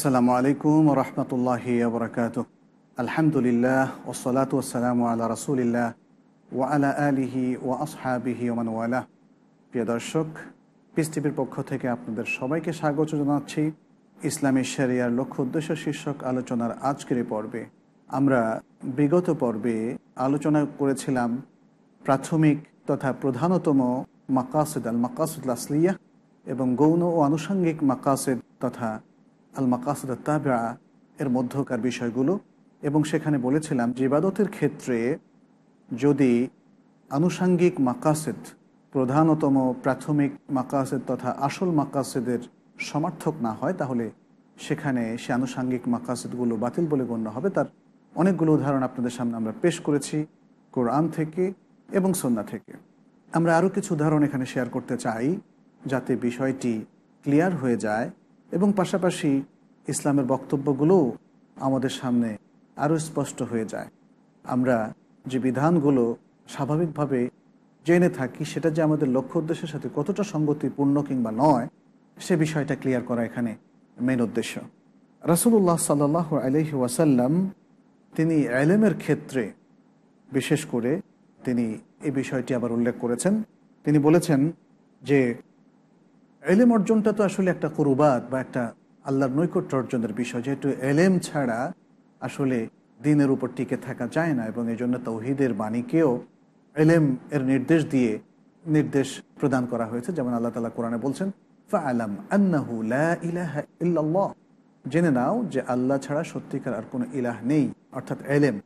আসসালামু আলাইকুম রহমতুল্লাহ বরকাত আলহামদুলিল্লাহ ওসলাত ওসালাম আল্লাহ রসুলিল্লাহ ওয়া আলা আলিহি ও আসহাবিহি ওমান ওয়ালা প্রিয় দর্শক পিস টিভির পক্ষ থেকে আপনাদের সবাইকে স্বাগত জানাচ্ছি। ইসলামী শরিয়ার লক্ষ্য উদ্দেশ্য শীর্ষক আলোচনার আজকের পর্বে। আমরা বিগত পর্বে আলোচনা করেছিলাম প্রাথমিক তথা প্রধানতম মাকাসেদ আল মাকাসুদ এবং গৌণ ও আনুষঙ্গিক মাকাসেদ তথা আল মাকাসুদ তাবা এর মধ্যকার বিষয়গুলো এবং সেখানে বলেছিলাম যে ইবাদতের ক্ষেত্রে যদি আনুষাঙ্গিক মাকাসেদ, প্রধানতম প্রাথমিক মাকাসেদ তথা আসল মাকাসেদের সমার্থক না হয়, তাহলে সেখানে সে আনুষাঙ্গিক মাকাসেদগুলো বাতিল বলে গণ্য হবে। তার অনেকগুলো উদাহরণ আপনাদের সামনে আমরা পেশ করেছি কোরআন থেকে এবং সন্না থেকে। আমরা আরও কিছু উদাহরণ এখানে শেয়ার করতে চাই যাতে বিষয়টি ক্লিয়ার হয়ে যায়। এবং পাশাপাশি ইসলামের বক্তব্যগুলোও আমাদের সামনে আরও স্পষ্ট হয়ে যায়। আমরা যে বিধানগুলো স্বাভাবিকভাবে জেনে থাকি, সেটা যে আমাদের লক্ষ্য উদ্দেশ্যের সাথে কতটা সঙ্গতিপূর্ণ কিংবা নয়, সে বিষয়টা ক্লিয়ার করা এখানে মেন উদ্দেশ্য। রাসুল্লাহ সাল্লাহ আলহি ওয়াসাল্লাম তিনি এলেমের ক্ষেত্রে, বিশেষ করে তিনি এই বিষয়টি আবার উল্লেখ করেছেন। তিনি বলেছেন যে এলেম অর্জনটা তো আসলে একটা করুবাদ বা একটা আল্লাহর নৈকট্য অর্জনের বিষয়। যেহেতু এলেম ছাড়া আসলে দিনের উপর টিকে থাকা যায় না এবং এই জন্য তৌহিদের বাণীকেও এলেম এর নির্দেশ দিয়ে নির্দেশ প্রদান করা হয়েছে। যেমন আল্লাহ তালা কোরআনে বলছেন ফা আলাম আন্নাহু ইল্লাল্লাহ। জেনে নাও যে আল্লাহ ছাড়া সত্যিকার আর কোনো ইলাহ নেই। অর্থাৎ এলেম,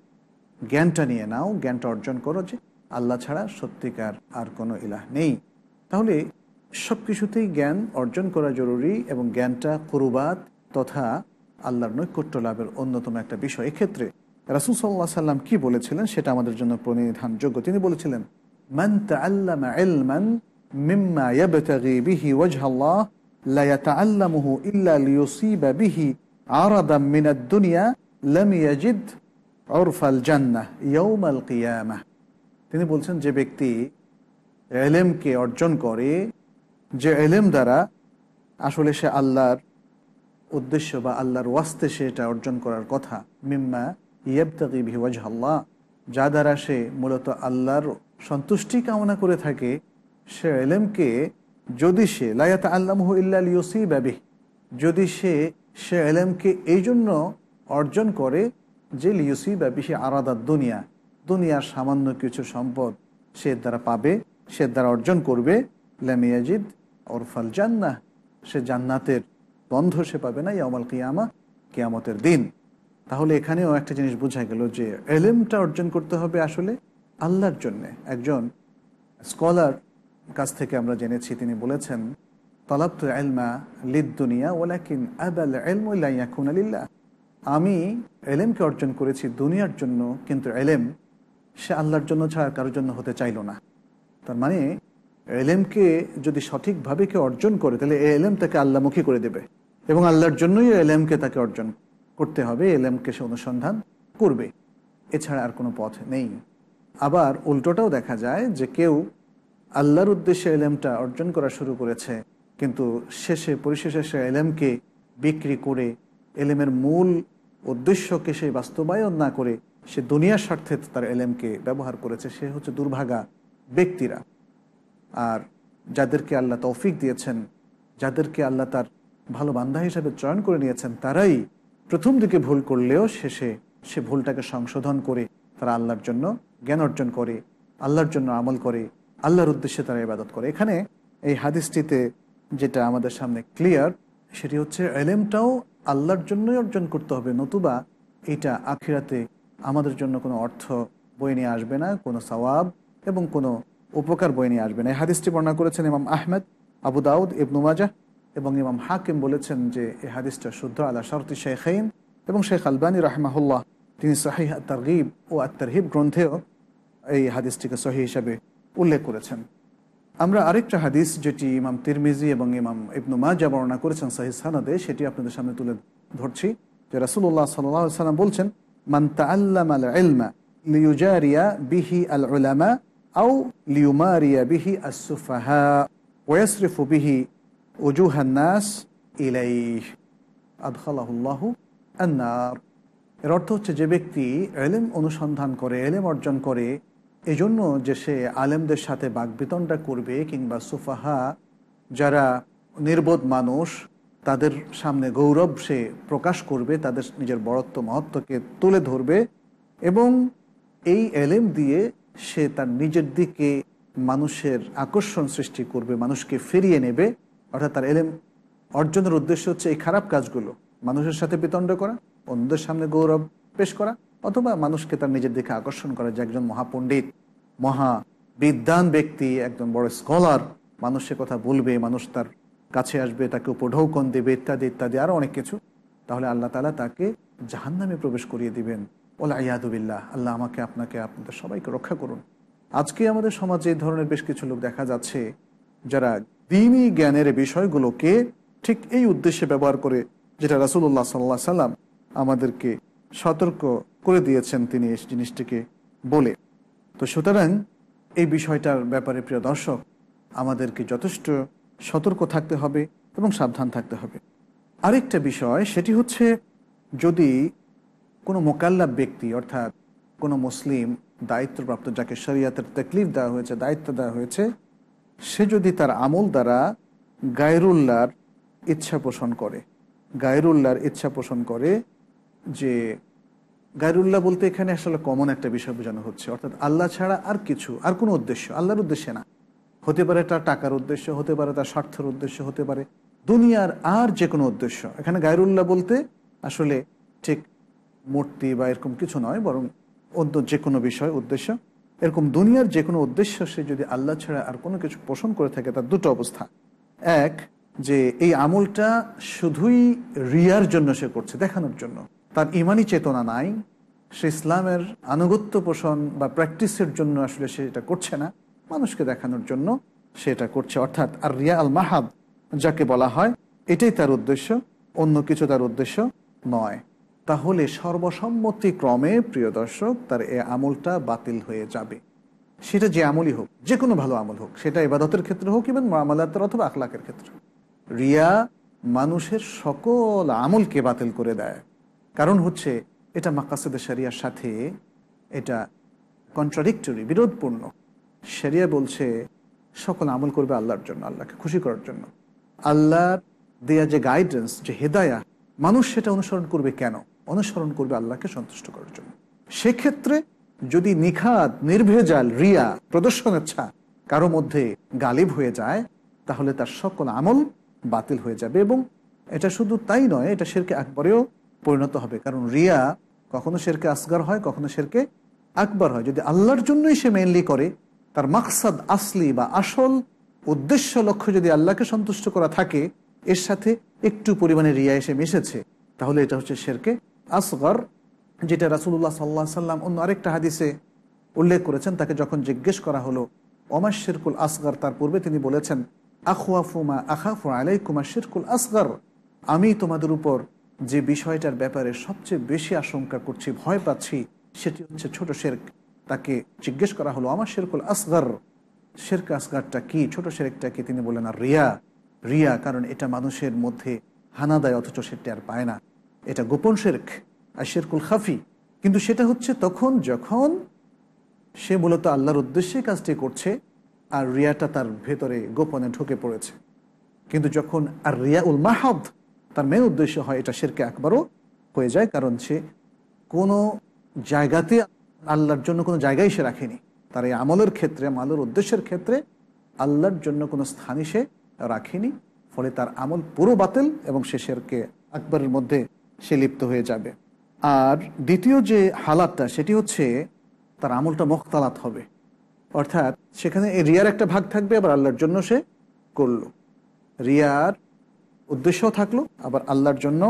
জ্ঞানটা নিয়ে নাও, জ্ঞানটা অর্জন করো যে আল্লাহ ছাড়া সত্যিকার আর কোনো ইলাহ নেই। তাহলে সব কিছুতেই জ্ঞান অর্জন করা জরুরি এবং জ্ঞানটা করুবাদ তথা আল্লাহর নৈকট্য লাভের অন্যতম একটা বিষয়। এক্ষেত্রে রাসুল সাল্লাহ সাল্লাম কি বলেছিলেন সেটা আমাদের জন্য প্রণিধানযোগ্য। তিনি বলেছিলেন মিম্মা বিহি ওয়াজহাল্লাহ ইল্লা বিহি দুনিয়া ইয়াউমাল কিয়ামাহ। তিনি বলছেন, যে ব্যক্তি এলেমকে অর্জন করে যে এলেম দ্বারা আসলে সে আল্লাহর উদ্দেশ্য বা আল্লাহর ওয়াস্তে সে এটা অর্জন করার কথা, মিম্মা ইয়েবতাকি ভিওয়াজ আল্লাহ, যা দ্বারা সে মূলত আল্লাহর সন্তুষ্টি কামনা করে থাকে, সে এলেমকে যদি সে লায়াত আল্লামহ ইল্লা ইউসি ব্যাবি যদি সে সে এলেমকে এই জন্য অর্জন করে যে লিউসি ব্যাবি সে আরাদার দুনিয়া, দুনিয়ার সামান্য কিছু সম্পদ সে দ্বারা পাবে, সে দ্বারা অর্জন করবে লামিয়াজিদ ওরফাল জান্না সে জান্নাতের বন্ধ সে পাবে না ইয়ামাল কিয়ামা, কিয়ামতের দিন। তাহলে এখানেও একটা জিনিস বোঝা গেল যে এলেমটা অর্জন করতে হবে আসলে আল্লাহর জন্যে। একজন স্কলার কাছ থেকে আমরা জেনেছি, তিনি বলেছেন তলাপ্ত এলমা লিদ দুনিয়া ওলাকিন আবাল এলমুল্লাহ আলিল্লাহ আমি এলেমকে অর্জন করেছি দুনিয়ার জন্য, কিন্তু এলেম সে আল্লাহর জন্য ছাড়া কারোর জন্য হতে চাইল না। তার মানে এলেমকে যদি সঠিকভাবে কেউ অর্জন করে, তাহলে এ এলেম তাকে আল্লাহমুখী করে দেবে। এবং আল্লাহর জন্যই এলেমকে তাকে অর্জন করতে হবে এলেমকে সে অনুসন্ধান করবে। এছাড়া আর কোনো পথ নেই। আবার উল্টোটাও দেখা যায় যে কেউ আল্লাহর উদ্দেশ্যে এলেমটা অর্জন করা শুরু করেছে, কিন্তু শেষে, পরিশেষে সে এলেমকে বিক্রি করে, এলেমের মূল উদ্দেশ্যকে সে বাস্তবায়ন না করে, সে দুনিয়ার স্বার্থে তার এলেমকে ব্যবহার করেছে। সে হচ্ছে দুর্ভাগা ব্যক্তিরা। আর যাদেরকে আল্লাহ তৌফিক দিয়েছেন, যাদেরকে আল্লাহ তার ভালো বান্ধা হিসাবে চয়ন করে নিয়েছেন, তারাই প্রথম দিকে ভুল করলেও শেষে সে ভুলটাকে সংশোধন করে তারা আল্লাহর জন্য জ্ঞান অর্জন করে, আল্লাহর জন্য আমল করে, আল্লাহর উদ্দেশ্যে তারা ইবাদত করে। এখানে এই হাদিসটিতে যেটা আমাদের সামনে ক্লিয়ার সেটি হচ্ছে এলেমটাও আল্লাহর জন্যই অর্জন করতে হবে, নতুবা এটা আখিরাতে আমাদের জন্য কোনো অর্থ বয়ে নিয়ে আসবে না, কোনো সওয়াব এবং কোনো উপকার বয়ে নিয়ে আসবেন। এই হাদিসটি বর্ণনা করেছেন ইমাম আহমেদ, আবু দাউদ, ইবনু মাজাহ এবং ইমাম হাকিম বলেছেন যে এই হাদিসটা শুদ্ধ আলা শরতি শেখাইন এবং শেখ আলবানী রাহমাহুল্লাহ। তিনি সহি তারগিব ও আত্মারহিব গ্রন্থেও এই হাদিসটিকে সহি হিসাবে উল্লেখ করেছেন। আমরা আরেকটা হাদিস যেটি ইমাম তিরমিজি এবং ইমাম ইবনু মাজা বর্ণনা করেছেন সহি সানাদে, সেটি আপনাদের সামনে তুলে ধরছি যে রাসুল্লাহ সাল্লাহ সাল্লাম বলছেন, মান তাআল্লাম আল ইলমা লিউজারিয়া বিহি আল উলামা আও লিউমারিয়া বিহি আসুফাহা ওয়াসরিফু বিহি ওজুহান নাস ইলাইহ আদখালাহুল্লাহ আন্নার এর অর্থ হচ্ছে যে ব্যক্তি এলেম অনুসন্ধান করে, এলেম অর্জন করে, এজন্য যে সে আলেমদের সাথে বাগবিতণ্ডা করবে কিংবা সুফাহা, যারা নির্বোধ মানুষ, তাদের সামনে গৌরব সে প্রকাশ করবে, তাদের নিজের বড়ত্ব মহত্বকে তুলে ধরবে এবং এই এলেম দিয়ে সে তার নিজের দিকে মানুষের আকর্ষণ সৃষ্টি করবে, মানুষকে ফিরিয়ে নেবে। অর্থাৎ তার এলেম অর্জনের উদ্দেশ্য হচ্ছে এই খারাপ কাজগুলো। মানুষের সাথে বিতণ্ড করা, অন্যদের সামনে গৌরব পেশ করা, অথবা মানুষকে তার নিজের দিকে আকর্ষণ করা যে একজন মহাপণ্ডিত মহা বিদ্যান ব্যক্তি, একজন বড় স্কলার। মানুষের কথা বলবে, মানুষ তার কাছে আসবে, তাকে উপঢৌকন দেবে ইত্যাদি ইত্যাদি আরও অনেক কিছু। তাহলে আল্লাহ তালা তাকে জাহান্নামে প্রবেশ করিয়ে দিবেন। ওলা ইয়াদুবিল্লাহ আল্লাহ আমাকে, আপনাকে, আপনাদের সবাইকে রক্ষা করুন। আজকে আমাদের সমাজে এই ধরনের বেশ কিছু লোক দেখা যাচ্ছে যারা দিনই জ্ঞানের বিষয়গুলোকে ঠিক এই উদ্দেশ্যে ব্যবহার করে, যেটা রাসুল্লাহ সাল্লাহ সাল্লাম আমাদেরকে সতর্ক করে দিয়েছেন তিনি এই জিনিসটিকে বলে। তো সুতরাং এই বিষয়টার ব্যাপারে প্রিয় দর্শক, আমাদেরকে যথেষ্ট সতর্ক থাকতে হবে এবং সাবধান থাকতে হবে। আরেকটা বিষয়, সেটি হচ্ছে যদি কোনো মোকাল্লা ব্যক্তি, অর্থাৎ কোনো মুসলিম দায়িত্বপ্রাপ্ত, যাকে শরিয়াতের তকলিফ দেওয়া হয়েছে, দায়িত্ব দেওয়া হয়েছে, সে যদি তার আমল দ্বারা গায়রুল্লাহর ইচ্ছা পোষণ করে, গায়রুল্লাহর ইচ্ছা পোষণ করে যে গায়রুল্লাহ বলতে এখানে আসলে কমন একটা বিষয় বোঝানো হচ্ছে, অর্থাৎ আল্লাহ ছাড়া আর কিছু, আর কোনো উদ্দেশ্য, আল্লাহর উদ্দেশ্যে না। হতে পারে তার টাকার উদ্দেশ্য, হতে পারে তার স্বার্থের উদ্দেশ্য, হতে পারে দুনিয়ার আর যে কোনো উদ্দেশ্য। এখানে গায়রুল্লাহ বলতে আসলে ঠিক মূর্তি বা এরকম কিছু নয়, বরং অন্য যে কোনো বিষয়, উদ্দেশ্য, এরকম দুনিয়ার যে কোনো উদ্দেশ্য সে যদি আল্লাহ ছাড়া আর কোনো কিছু পোষণ করে থাকে, তার দুটো অবস্থা। এক, যে এই আমলটা শুধুই রিয়ার জন্য সে করছে, দেখানোর জন্য। তার ইমানি চেতনা নাই, সে ইসলামের আনুগত্য পোষণ বা প্র্যাকটিসের জন্য আসলে সে এটা করছে না, মানুষকে দেখানোর জন্য সে এটা করছে। অর্থাৎ আর রিয়া আল মাহাদ যাকে বলা হয়, এটাই তার উদ্দেশ্য, অন্য কিছু তার উদ্দেশ্য নয়। তাহলে সর্বসম্মতি ক্রমে প্রিয় দর্শক, তার এ আমলটা বাতিল হয়ে যাবে। সেটা যে আমলই হোক, যে কোনো ভালো আমল হোক, সেটা ইবাদতের ক্ষেত্রে হোক এবং মামালাতের অথবা আখলাকের ক্ষেত্রে। রিয়া মানুষের সকল আমলকে বাতিল করে দেয়। কারণ হচ্ছে, এটা মাকাসেদের সারিয়ার সাথে এটা কন্ট্রাডিক্টরি বিরোধপূর্ণ। শরিয়া বলছে, সকল আমল করবে আল্লাহর জন্য, আল্লাহকে খুশি করার জন্য। আল্লাহর দেয়া যে গাইডেন্স যে হেদায়া, মানুষ সেটা অনুসরণ করবে কেন? অনুসরণ করবে আল্লাহকে সন্তুষ্ট করার জন্য। সেক্ষেত্রে যদি নিখাত নির্ভেজাল, রিয়া প্রদর্শনেচ্ছা কারও মধ্যে গালিব হয়ে যায়, তাহলে তার সকল আমল বাতিল হয়ে যাবে এবং এটা শুধু তাই নয়, এটা শেরকে আকবরেও পরিণত হবে। কারণ রিয়া কখনো শেরকে আসগার হয়, কখনো শেরকে আকবর হয়। যদি আল্লাহর জন্যই সে মেনলি করে, তার মাকসাদ আসলি বা আসল উদ্দেশ্য, লক্ষ্য যদি আল্লাহকে সন্তুষ্ট করা থাকে, এর সাথে একটু পরিমাণে রিয়া এসে মিশেছে, তাহলে এটা হচ্ছে শেরকে আসগর, যেটা রাসুল্লাহ সাল্লাহ সাল্লাম অন্য আরেকটা হাদিসে উল্লেখ করেছেন, তাকে যখন জিজ্ঞেস করা হলো অমার শিরকুল আসগর? তার পূর্বে তিনি বলেছেন আখুয়াফুমা আখাফু আলাইকুমা শিরকুল আসগর? আমি তোমাদের উপর যে বিষয়টার ব্যাপারে সবচেয়ে বেশি আশঙ্কা করছি, ভয় পাচ্ছি, সেটি হচ্ছে ছোট শেরক। তাকে জিজ্ঞেস করা হলো আমার শেরকুল আসগর? শেরক আসগারটা কি? ছোট শেরেকটা কি? তিনি বলেন আর রিয়া। রিয়া, কারণ এটা মানুষের মধ্যে হানা দেয় অথচ সেটা আর পায় না। এটা গোপন শেরক আর শেরকুল খাফি। কিন্তু সেটা হচ্ছে তখন যখন সে মূলত আল্লাহর উদ্দেশ্যে কাজটি করছে আর রিয়াটা তার ভেতরে গোপনে ঢুকে পড়েছে। কিন্তু যখন আর রিয়া উল মাহাদ তার মেন উদ্দেশ্য হয় এটা শেরকে একবারও হয়ে যায়, কারণ সে কোনো জায়গাতে আল্লাহর জন্য কোনো জায়গায় সে রাখেনি। তার এই আমলের ক্ষেত্রে আমলের উদ্দেশ্যের ক্ষেত্রে আল্লাহর জন্য কোনো স্থানই সে রাখেনি। ফলে তার আমল পুরো বাতিল এবং সে শেরকে আকবরের মধ্যে সে লিপ্ত হয়ে যাবে। আর দ্বিতীয় যে হালাতটা, সেটি হচ্ছে তার আমলটা মোখতালাত হবে। অর্থাৎ সেখানে রিয়ার একটা ভাগ থাকবে, আবার আল্লাহর জন্য সে করল। রিয়ার উদ্দেশ্যও থাকল, আবার আল্লাহর জন্য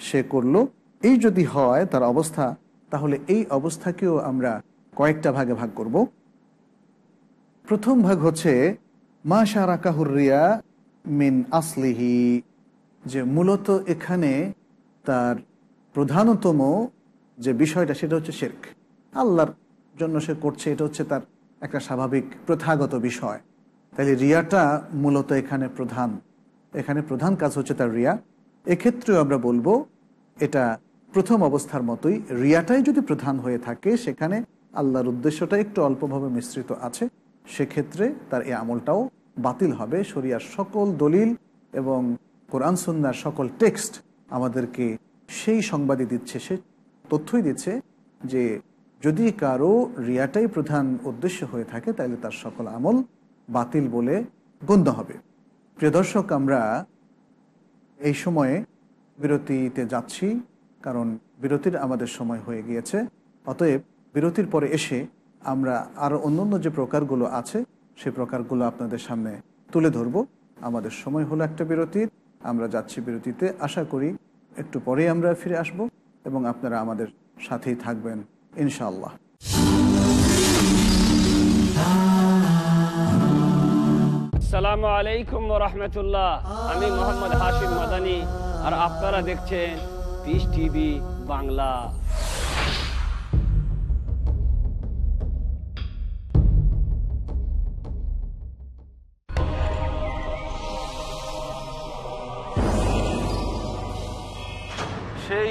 সে করল। এই যদি হয় তার অবস্থা, তাহলে এই অবস্থাকেও আমরা কয়েকটা ভাগে ভাগ করব। প্রথম ভাগ হচ্ছে, মা শারাকাহুর রিয়া মিন আসলিহি যে মূলত এখানে তার প্রধানতম যে বিষয়টা, সেটা হচ্ছে শেরক। আল্লাহর জন্য সে করছে, এটা হচ্ছে তার একটা স্বাভাবিক প্রথাগত বিষয়। তাহলে রিয়াটা মূলত এখানে প্রধান। এখানে প্রধান কাজ হচ্ছে তার রিয়া। এক্ষেত্রেও আমরা বলব, এটা প্রথম অবস্থার মতোই রিয়াটাই যদি প্রধান হয়ে থাকে, সেখানে আল্লাহর উদ্দেশ্যটা একটু অল্পভাবে মিশ্রিত আছে। সেক্ষেত্রে তার এই আমলটাও বাতিল হবে। শরিয়ার সকল দলিল এবং কোরআন সন্ন্যার সকল টেক্সট আমাদেরকে সেই সংবাদই দিচ্ছে, সে তথ্যই দিচ্ছে যে যদি কারও রিয়াটাই প্রধান উদ্দেশ্য হয়ে থাকে, তাহলে তার সকল আমল বাতিল বলে গণ্য হবে। প্রিয় দর্শক, আমরা এই সময়ে বিরতিতে যাচ্ছি, কারণ বিরতির আমাদের সময় হয়ে গিয়েছে। অতএব বিরতির পরে এসে আমরা আরও অন্যান্য যে প্রকারগুলো আছে, সে প্রকারগুলো আপনাদের সামনে তুলে ধরব। আমাদের সময় হলো একটা বিরতির। আমরা যাচ্ছি বিরতিতে। আশা করি একটু পরে আমরা ফিরে আসব এবং আপনারা আমাদের সাথেই থাকবেন, ইনশাআল্লাহ। আসসালামু আলাইকুম রহমতুল্লাহ। আমি মোহাম্মদ হাশিম মাদানি, আর আপনারা দেখছেন পিস টিভি বাংলা।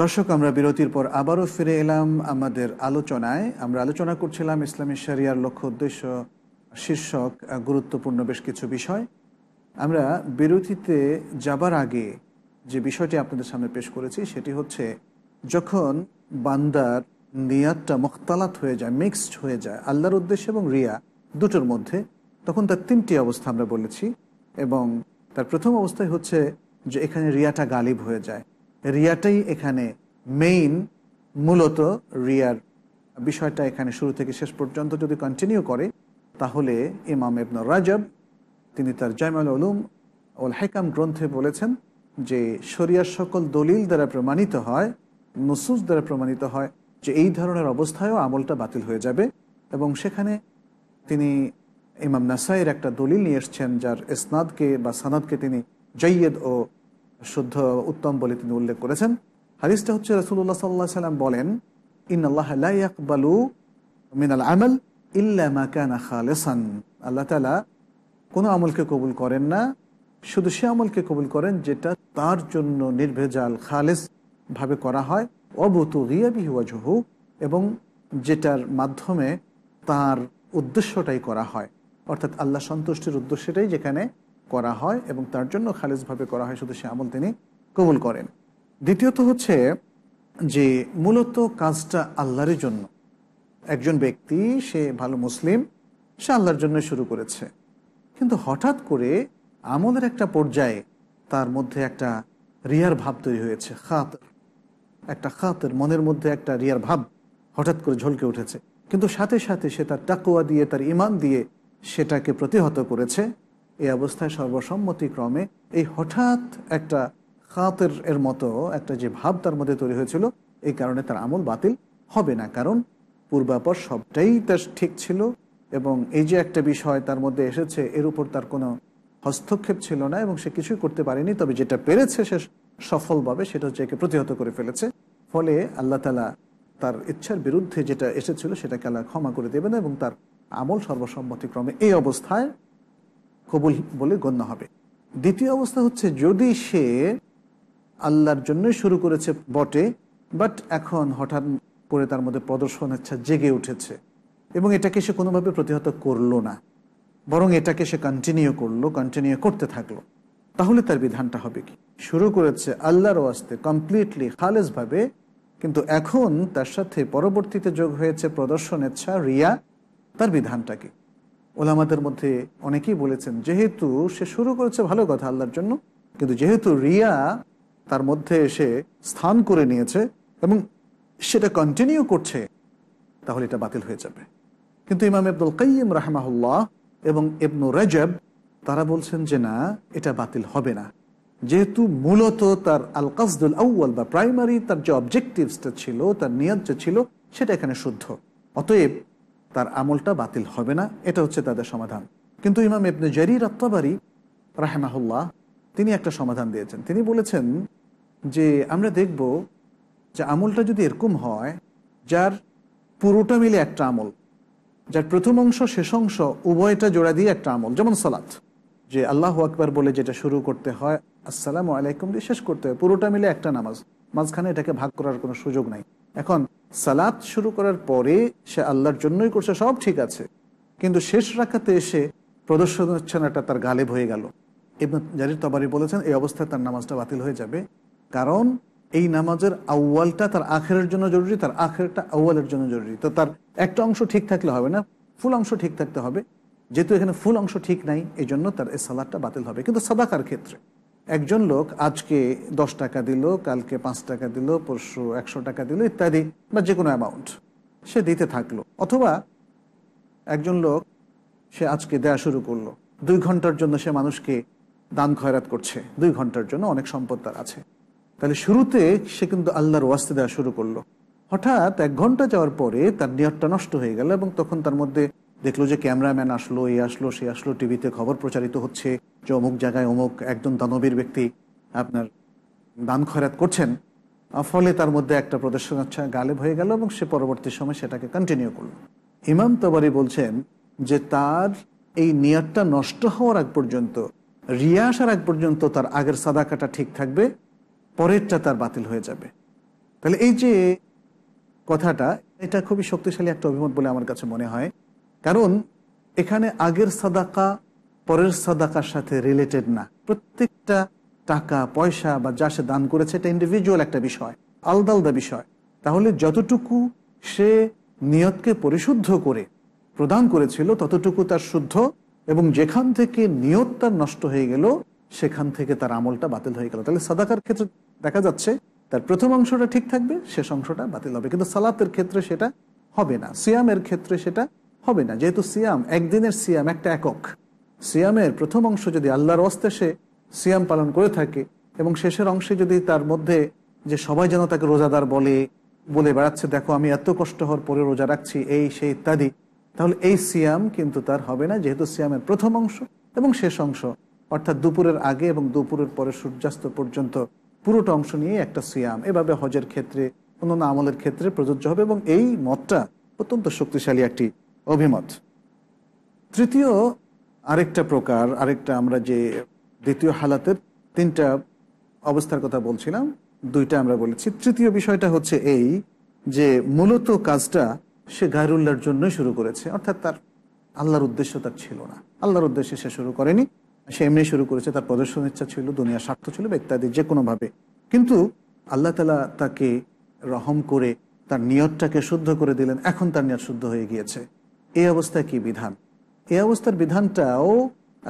দর্শক, আমরা বিরতির পর আবারও ফিরে এলাম আমাদের আলোচনায়। আমরা আলোচনা করছিলাম ইসলামী শরিয়ার লক্ষ্য উদ্দেশ্য, শীর্ষক, গুরুত্বপূর্ণ বেশ কিছু বিষয়। আমরা বিরতিতে যাবার আগে যে বিষয়টি আপনাদের সামনে পেশ করেছি, সেটি হচ্ছে যখন বান্দার নিয়াতটা মুখতালাত হয়ে যায় মিক্সড হয়ে যায়, আল্লাহর উদ্দেশ্য এবং রিয়া দুটোর মধ্যে, তখন তার তিনটি অবস্থা আমরা বলেছি এবং তার প্রথম অবস্থায় হচ্ছে যে এখানে রিয়াটা গালিব হয়ে যায়। রিয়াটাই এখানে মেইন মূলত রিয়ার বিষয়টা এখানে শুরু থেকে শেষ পর্যন্ত যদি কন্টিনিউ করে, তাহলে ইমাম ইবন রাজব, তিনি তার জাইমাল উলুম ওল হেকাম গ্রন্থে বলেছেন যে শরিয়ার সকল দলিল দ্বারা প্রমাণিত হয়, নসুস দ্বারা প্রমাণিত হয় যে এই ধরনের অবস্থায়ও আমলটা বাতিল হয়ে যাবে এবং সেখানে তিনি ইমাম নাসাইয়ের একটা দলিল নিয়ে এসছেন যার ইসনাদকে বা সানাদকে তিনি জৈয়দ ও শুদ্ধ উত্তম বলে তিনি উল্লেখ করেছেন। হাদিসটা হচ্ছে রসুল্লাহ সাল্লাহ সাল্লাম বলেন ইন আল্লাহ ইয়াকবালু মিনাল আমল ইল্লা মাকানা খালেসান। আল্লাহ তালা কোনো আমলকে কবুল করেন না, শুধু সে আমলকে কবুল করেন যেটা তার জন্য নির্ভেজাল খালেস ভাবে করা হয়। অবতু রিয়াবি ওয়াজহু এবং যেটার মাধ্যমে তার উদ্দেশ্যটাই করা হয়। অর্থাৎ আল্লাহ সন্তুষ্টির উদ্দেশ্যটাই যেখানে করা হয় এবং তার জন্য খালেজভাবে করা হয়, শুধু সে আমল তিনি কবুল করেন। দ্বিতীয়ত হচ্ছে যে মূলত কাজটা আল্লাহরের জন্য। একজন ব্যক্তি, সে ভালো মুসলিম, সে আল্লাহর জন্য শুরু করেছে। কিন্তু হঠাৎ করে আমলের একটা পর্যায়ে তার মধ্যে একটা রিয়ার ভাব তৈরি হয়েছে, খাত। একটা খাতের মনের মধ্যে একটা রিয়ার ভাব হঠাৎ করে ঝলকে উঠেছে। কিন্তু সাথে সাথে সে তার টাকুয়া দিয়ে, তার ইমান দিয়ে সেটাকে প্রতিহত করেছে। এই অবস্থায় সর্বসম্মতিক্রমে এই হঠাৎ একটা খাতের এর মতো একটা যে ভাব তার মধ্যে তৈরি হয়েছিল, এই কারণে তার আমল বাতিল হবে না। কারণ পূর্বাপর সবটাই তার ঠিক ছিল এবং এই যে একটা বিষয় তার মধ্যে এসেছে, এর উপর তার কোনো হস্তক্ষেপ ছিল না এবং সে কিছুই করতে পারেনি, তবে যেটা পেরেছে সে সফলভাবে সেটা হচ্ছে একে প্রতিহত করে ফেলেছে। ফলে আল্লাহ তালা তার ইচ্ছার বিরুদ্ধে যেটা এসেছিল সেটাকে আল্লাহ ক্ষমা করে দেবেন এবং তার আমল সর্বসম্মতিক্রমে এই অবস্থায় কবুল বলে গণ্য হবে। দ্বিতীয় অবস্থা হচ্ছে, যদি সে আল্লাহর জন্যই শুরু করেছে বটে, বাট এখন হঠাৎ করে তার মধ্যে প্রদর্শন ইচ্ছা জেগে উঠেছে, এবং এটাকে সে কোনোভাবে প্রতিহত করল না, বরং এটাকে সে কন্টিনিউ করল কন্টিনিউ করতে থাকল, তাহলে তার বিধানটা হবে কি? শুরু করেছে আল্লাহর ওয়াস্তে কমপ্লিটলি খালেজভাবে কিন্তু এখন তার সাথে পরবর্তীতে যোগ হয়েছে প্রদর্শন ইচ্ছা, রিয়া, তার বিধানটা কি? ওলামাদের মধ্যে অনেকেই বলেছেন, যেহেতু সে শুরু করেছে ভালো কথা আল্লাহর জন্য, কিন্তু যেহেতু রিয়া তার মধ্যে এসে স্থান করে নিয়েছে এবং সেটা কন্টিনিউ করছে, তাহলে এটা বাতিল হয়ে যাবে। কিন্তু ইমাম আব্দুল কাইম রাহমাহুল্লাহ এবং ইবনু রাজব, তারা বলছেন যে, না, এটা বাতিল হবে না। যেহেতু মূলত তার আল কাসদুল আউ্য়াল বা প্রাইমারি তার যে অবজেক্টিভসটা ছিল, তার নিয়ত যে ছিল, সেটা এখানে শুদ্ধ। অতএব তার আমলটা বাতিল হবে না, এটা হচ্ছে তাদের সমাধান। কিন্তু ইমাম ইবনে জারির আত্মাবারি রাহেমাহুল্লাহ তিনি একটা সমাধান দিয়েছেন। তিনি বলেছেন যে, আমরা দেখব যে আমলটা যদি এরকম হয়, যার পুরোটা মিলে একটা আমল, যার প্রথম অংশ, শেষ অংশ, উভয়টা জোড়া দিয়ে একটা আমল, যেমন সালাত, যে আল্লাহ আকবার বলে যেটা শুরু করতে হয়, আসসালাম আলাইকুম দিয়ে শেষ করতে হয়, পুরোটা মিলে একটা নামাজ, মাঝখানে এটাকে ভাগ করার কোনো সুযোগ নাই। এখন সালাত শুরু করার পরে সে আল্লাহর জন্যই করছে, সব ঠিক আছে। কিন্তু শেষ রাখাতে এসে প্রদর্শনাটা তার গালেব হয়ে গেল। এবং জারির তবারি বলেছেন, এই অবস্থায় তার নামাজটা বাতিল হয়ে যাবে। কারণ এই নামাজের আউ্য়ালটা তার আখেরের জন্য জরুরি, তার আখেরটা আউ্য়ালের জন্য জরুরি। তো তার একটা অংশ ঠিক থাকলে হবে না, ফুল অংশ ঠিক থাকতে হবে। যেহেতু এখানে ফুল অংশ ঠিক নাই এই জন্য তার এই সালাদটা বাতিল হবে। কিন্তু সাদাকার ক্ষেত্রে একজন লোক আজকে দশ টাকা দিল, কালকে পাঁচ টাকা দিল, পরশু একশো টাকা দিল, ইত্যাদি, বা যে কোনো অ্যামাউন্ট সে দিতে থাকল। অথবা একজন লোক সে আজকে দেয়া শুরু করল। দুই ঘণ্টার জন্য সে মানুষকে দান খয়রাত করছে। দুই ঘণ্টার জন্য অনেক সম্পদ তার আছে। তাহলে শুরুতে সে কিন্তু আল্লাহর ওয়াস্তে দেওয়া শুরু করল। হঠাৎ এক ঘণ্টা যাওয়ার পরে তার নিয়তটা নষ্ট হয়ে গেল এবং তখন তার মধ্যে দেখল যে ক্যামেরাম্যান আসলো এই আসলো, সে আসলো, টিভিতে খবর প্রচারিত হচ্ছে, যে অমুক জায়গায় অমুক একজন দানবীর ব্যক্তি আপনার দান খয়রাত করছেন। ফলে তার মধ্যে একটা প্রদর্শন আচ্ছা গালেব হয়ে গেল এবং সে পরবর্তী সময় সেটাকে কন্টিনিউ করল। ইমাম তবারি বলছেন যে তার এই নিয়তটা নষ্ট হওয়ার আগ পর্যন্ত, রিয়া আসার আগ পর্যন্ত তার আগের সাদাকাটা ঠিক থাকবে, পরেরটা তার বাতিল হয়ে যাবে। তাহলে এই যে কথাটা, এটা খুবই শক্তিশালী একটা অভিমত বলে আমার কাছে মনে হয়। কারণ এখানে আগের সাদাকা, পরের সাদাকার সাথে রিলেটেড না। প্রত্যেকটা টাকা, পয়সা বা যা সে দান করেছে, এটা ইন্ডিভিজুয়াল একটা বিষয়, আলাদা আলাদা বিষয়। তাহলে যতটুকু সে নিয়তকে পরিশুদ্ধ করে, প্রদান করেছিল, ততটুকু তার শুদ্ধ এবং যেখান থেকে নিয়ত তার নষ্ট হয়ে গেল, সেখান থেকে তার আমলটা বাতিল হয়ে গেল। তাহলে সাদাকার ক্ষেত্রে দেখা যাচ্ছে তার প্রথম অংশটা ঠিক থাকবে, শেষ অংশটা বাতিল হবে। কিন্তু সালাতের ক্ষেত্রে সেটা হবে না। সিয়ামের ক্ষেত্রে সেটা হবে না, যেহেতু সিয়াম, একদিনের সিয়াম, একটা একক। সিয়ামের প্রথম অংশ যদি আল্লাহর অস্তে সে সিয়াম পালন করে থাকে এবং শেষের অংশে যদি তার মধ্যে যে সবাই যেন তাকে রোজাদার বলে বলে বেড়াচ্ছে, দেখো, আমি এত কষ্ট হওয়ার পরে রোজা রাখছি, এই, সেই ইত্যাদি, তাহলে এই সিয়াম কিন্তু তার হবে না, যেহেতু সিয়ামের প্রথম অংশ এবং শেষ অংশ। অর্থাৎ দুপুরের আগে এবং দুপুরের পরে সূর্যাস্ত পর্যন্ত পুরোটা অংশ নিয়ে একটা সিয়াম। এভাবে হজের ক্ষেত্রে, অন্যান্য আমলের ক্ষেত্রে প্রযোজ্য হবে এবং এই মতটা অত্যন্ত শক্তিশালী একটি অভিমত। তৃতীয়, আরেকটা প্রকার, আরেকটা আমরা যে দ্বিতীয় হালাতের তিনটা অবস্থার কথা বলছিলাম, দুইটা আমরা বলেছি। তৃতীয় বিষয়টা হচ্ছে এই যে মূলত কাজটা সে গায়রুল্লাহর জন্যই শুরু করেছে, অর্থাৎ তার আল্লাহর উদ্দেশ্য তার ছিল না। আল্লাহর উদ্দেশ্যে সে শুরু করেনি, সে এমনি শুরু করেছে, তার প্রদর্শন ইচ্ছা ছিল, দুনিয়ার স্বার্থ ছিল ইত্যাদি, যে কোনোভাবে। কিন্তু আল্লাহ তালা তাকে রহম করে তার নিয়তটাকে শুদ্ধ করে দিলেন, এখন তার নিয়ত শুদ্ধ হয়ে গিয়েছে। এই অবস্থায় কি বিধান? এই অবস্থার বিধানটাও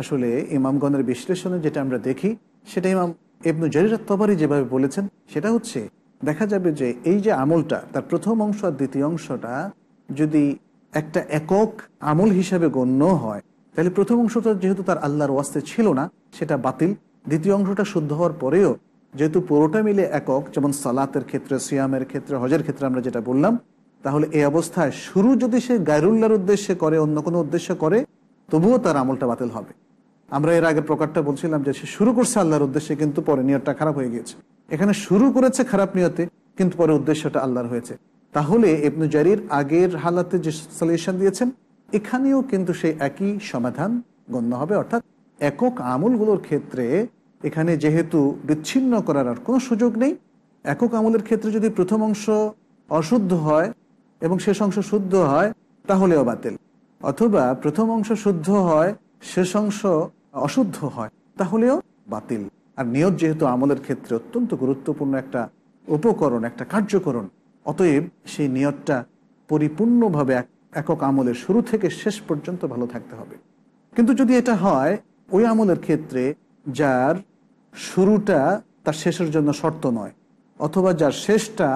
আসলে ইমামগণের বিশ্লেষণে যেটা আমরা দেখি, সেটা ইমাম এবনু জরির তবারি যেভাবে বলেছেন, সেটা হচ্ছে দেখা যাবে যে এই যে আমলটা, তার প্রথম অংশ আর দ্বিতীয় অংশটা যদি একটা একক আমল হিসাবে গণ্য হয়, তাহলে প্রথম অংশটা যেহেতু তার আল্লাহর ওয়াস্তে ছিল না, সেটা বাতিল। দ্বিতীয় অংশটা শুদ্ধ হওয়ার পরেও যেহেতু পুরোটা মিলে একক, যেমন সালাতের ক্ষেত্রে, সিয়ামের ক্ষেত্রে, হজের ক্ষেত্রে আমরা যেটা বললাম তাহলে এই অবস্থায় শুরু যদি সে গায়রুল্লাহর উদ্দেশ্যে করে, অন্য কোনো উদ্দেশ্য করে, তবুও তার আমলটা বাতিল হবে। আমরা এর আগের প্রকারটা বলছিলাম যে সে শুরু করছে আল্লাহর উদ্দেশ্যে, কিন্তু পরে নিয়তটা খারাপ হয়ে গিয়েছে। এখানে শুরু করেছে খারাপ নিয়তে, কিন্তু পরে উদ্দেশ্যটা আল্লাহর হয়েছে। তাহলে ইবনু জারির আগের হালাতে যে সলিউশন দিয়েছেন, এখানেও কিন্তু সেই একই সমাধান গণ্য হবে। অর্থাৎ একক আমলগুলোর ক্ষেত্রে এখানে যেহেতু বিচ্ছিন্ন করার আর কোনো সুযোগ নেই, একক আমলের ক্ষেত্রে যদি প্রথম অংশ অশুদ্ধ হয় এবং শেষ অংশ শুদ্ধ হয়, তাহলেও বাতিল। অথবা প্রথম অংশ শুদ্ধ হয়, শেষ অংশ অশুদ্ধ হয়, তাহলেও বাতিল। আর নিয়ত যেহেতু আমলের ক্ষেত্রে অত্যন্ত গুরুত্বপূর্ণ একটা উপকরণ, একটা কার্যকরণ, অতএব সেই নিয়তটা পরিপূর্ণভাবে একক আমলের শুরু থেকে শেষ পর্যন্ত ভালো থাকতে হবে। কিন্তু যদি এটা হয়, ওই আমলের ক্ষেত্রে যার শুরুটা তার শেষের জন্য শর্ত নয়, অথবা যার শেষটা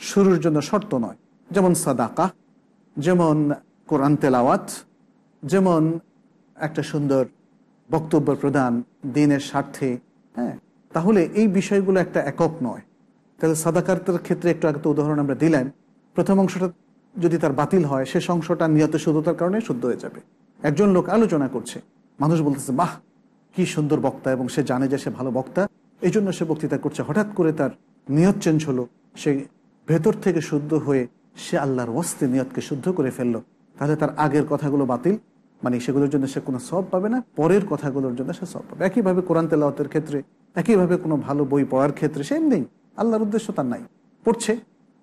শুরুর জন্য শর্ত নয় যেমন সাদাকা, যেমন কোরআন তেলাওয়াত, যেমন একটা সুন্দর বক্তব্য প্রদান দিনের স্বার্থে হ্যাঁ? তাহলে এই বিষয়গুলো একটা একক নয়। তাহলে সাদাকারতার ক্ষেত্রে একটু আগে উদাহরণ আমরা দিলাম, প্রথম অংশটা যদি তার বাতিল হয়, শেষ অংশটা নিয়ত শুদ্ধতার কারণে শুদ্ধ হয়ে যাবে। একজন লোক আলোচনা করছে, মানুষ বলতেছে, বাহ, কি সুন্দর বক্তা এবং সে জানে যে সে ভালো বক্তা। এই জন্য সে বক্তৃতা করছে। হঠাৎ করে তার নিয়ত চেঞ্জ হলো, সে ভেতর থেকে শুদ্ধ হয়ে সে আল্লাহর ওয়াস্তে নিয়তকে শুদ্ধ করে ফেলল। তাহলে তার আগের কথাগুলো বাতিল। মানে সেগুলোর জন্য সে কোনো সব পাবে না। পরের কথাগুলোর জন্য সে সব পাবে। একইভাবে কোরআন তেলাওয়াতের ক্ষেত্রে, একইভাবে কোনো ভালো বই পড়ার ক্ষেত্রে সে এমনি। আল্লাহর উদ্দেশ্য তার নাই। পড়ছে।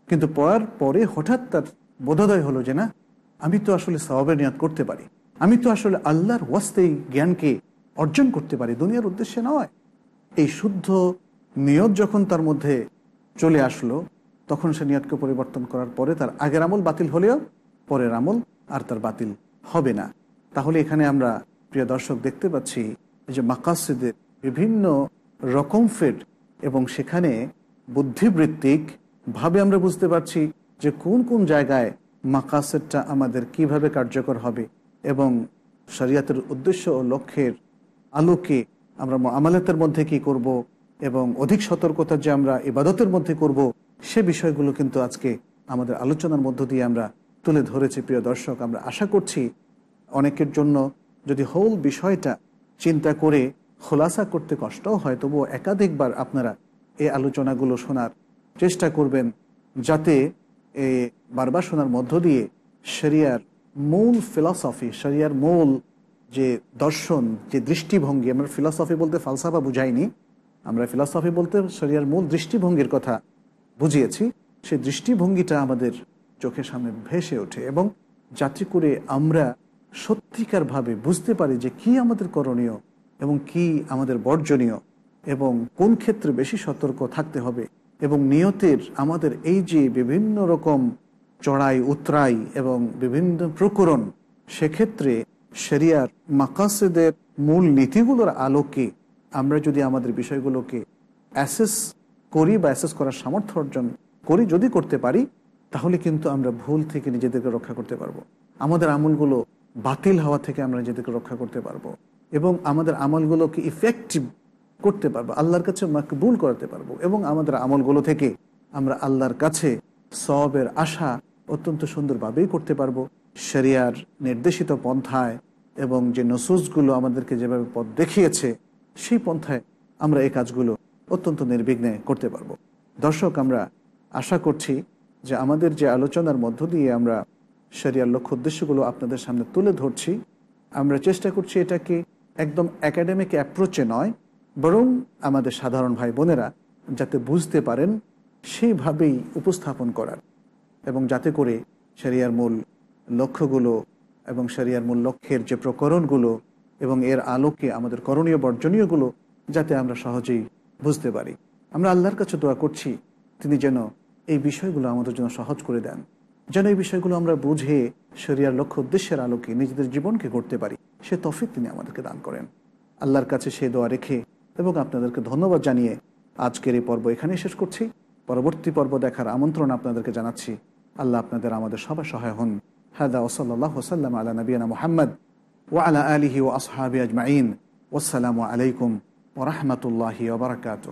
কিন্তু পড়ার পরে হঠাৎ তার বোধোদয় হলো যে, না, আমি তো আসলে সবাবের নিয়াদ করতে পারি। আমি তো আসলে আল্লাহর ওয়াস্তেই জ্ঞানকে অর্জন করতে পারি। দুনিয়ার উদ্দেশ্যে নয়। এই শুদ্ধ নিয়ত যখন তার মধ্যে চলে আসলো তখন সে নিয়তকে পরিবর্তন করার পরে তার আগের আমল বাতিল হলেও পরের আমল আর তার বাতিল হবে না। তাহলে এখানে আমরা প্রিয় দর্শক দেখতে পাচ্ছি যে মাকাসিদের বিভিন্ন রকম ফেড এবং সেখানে বুদ্ধিবৃত্তিক ভাবে আমরা বুঝতে পারছি যে কোন কোন জায়গায় মাকাসেদটা আমাদের কীভাবে কার্যকর হবে এবং শরিয়াতের উদ্দেশ্য ও লক্ষ্যের আলোকে আমরা আমালাতের মধ্যে কি করব এবং অধিক সতর্কতা যে আমরা ইবাদতের মধ্যে করব সে বিষয়গুলো কিন্তু আজকে আমাদের আলোচনার মধ্য দিয়ে আমরা তুলে ধরেছি, প্রিয় দর্শক। আমরা আশা করছি অনেকের জন্য যদি হোল বিষয়টা চিন্তা করে, খোলাসা করতে কষ্টও হয়, তবুও একাধিকবার আপনারা এই আলোচনাগুলো শোনার চেষ্টা করবেন যাতে এ বারবার শোনার মধ্য দিয়ে শরিয়ার মূল ফিলসফি শরিয়ার মূল যে দর্শন, যে দৃষ্টিভঙ্গি, আমরা ফিলসফি বলতে ফালসাফা বুঝাইনি। আমরা ফিলসফি বলতে শরিয়ার মূল দৃষ্টিভঙ্গির কথা বুঝিয়েছি, সেই দৃষ্টিভঙ্গিটা আমাদের চোখের সামনে ভেসে ওঠে এবং যাতে করে আমরা সত্যিকারভাবে বুঝতে পারি যে কি আমাদের করণীয় এবং কি আমাদের বর্জনীয় এবং কোন ক্ষেত্রে বেশি সতর্ক থাকতে হবে এবং নিয়তের আমাদের এই যে বিভিন্ন রকম চড়াই, উতরাই এবং বিভিন্ন প্রকরণ, সেক্ষেত্রে সেরিয়ার মাকাসেদের মূল নীতিগুলোর আলোকে আমরা যদি আমাদের বিষয়গুলোকে অ্যাসেস করি বা অ্যাসেস করার সামর্থ্য অর্জন করি, যদি করতে পারি, তাহলে কিন্তু আমরা ভুল থেকে নিজেদেরকে রক্ষা করতে পারব। আমাদের আমলগুলো বাতিল হওয়া থেকে আমরা নিজেদেরকে রক্ষা করতে পারব এবং আমাদের আমলগুলোকে ইফেক্টিভ করতে পারব, আল্লাহর কাছে মাকবুল করাতে পারব এবং আমাদের আমলগুলো থেকে আমরা আল্লাহর কাছে সবের আশা অত্যন্ত সুন্দরভাবেই করতে পারব। শরিয়ার নির্দেশিত পন্থায় এবং যে নসুসগুলো আমাদেরকে যেভাবে পথ দেখিয়েছে, সেই পন্থায় আমরা এই কাজগুলো অত্যন্ত নির্বিঘ্নে করতে পারব। দর্শক, আমরা আশা করছি যে আমাদের যে আলোচনার মধ্য দিয়ে আমরা শরিয়ার লক্ষ্য উদ্দেশ্যগুলো আপনাদের সামনে তুলে ধরছি, আমরা চেষ্টা করছি এটাকে একদম একাডেমিক অ্যাপ্রোচে নয়, বরং আমাদের সাধারণ ভাই বোনেরা যাতে বুঝতে পারেন সেইভাবেই উপস্থাপন করার এবং যাতে করে শরিয়ার মূল লক্ষ্যগুলো এবং শরিয়ার মূল লক্ষ্যের যে প্রকরণগুলো এবং এর আলোকে আমাদের করণীয় বর্জনীয়গুলো যাতে আমরা সহজেই বুঝতে পারি। আমরা আল্লাহর কাছে দোয়া করছি, তিনি যেন এই বিষয়গুলো আমাদের জন্য সহজ করে দেন। যেন এই বিষয়গুলো আমরা বুঝে শরিয়ার লক্ষ্য উদ্দেশ্যের আলোকে নিজেদের জীবনকে করতে পারি। সে তফিক তিনি আমাদেরকে দান করেন। আল্লাহর কাছে সে দোয়া রেখে এবং আপনাদেরকে ধন্যবাদ জানিয়ে আজকের এই পর্ব এখানেই শেষ করছি। পরবর্তী পর্ব দেখার আমন্ত্রণ আপনাদেরকে জানাচ্ছি। আল্লাহ আপনাদের আমাদের সবার সহায় হন। হাদা ওসল্লাহ আলা নবীনা মোহাম্মদ ওয়ালা আলিহি ও আসহাবি আজমাইন। ওসালামু আলাইকুম ورحمة الله وبركاته.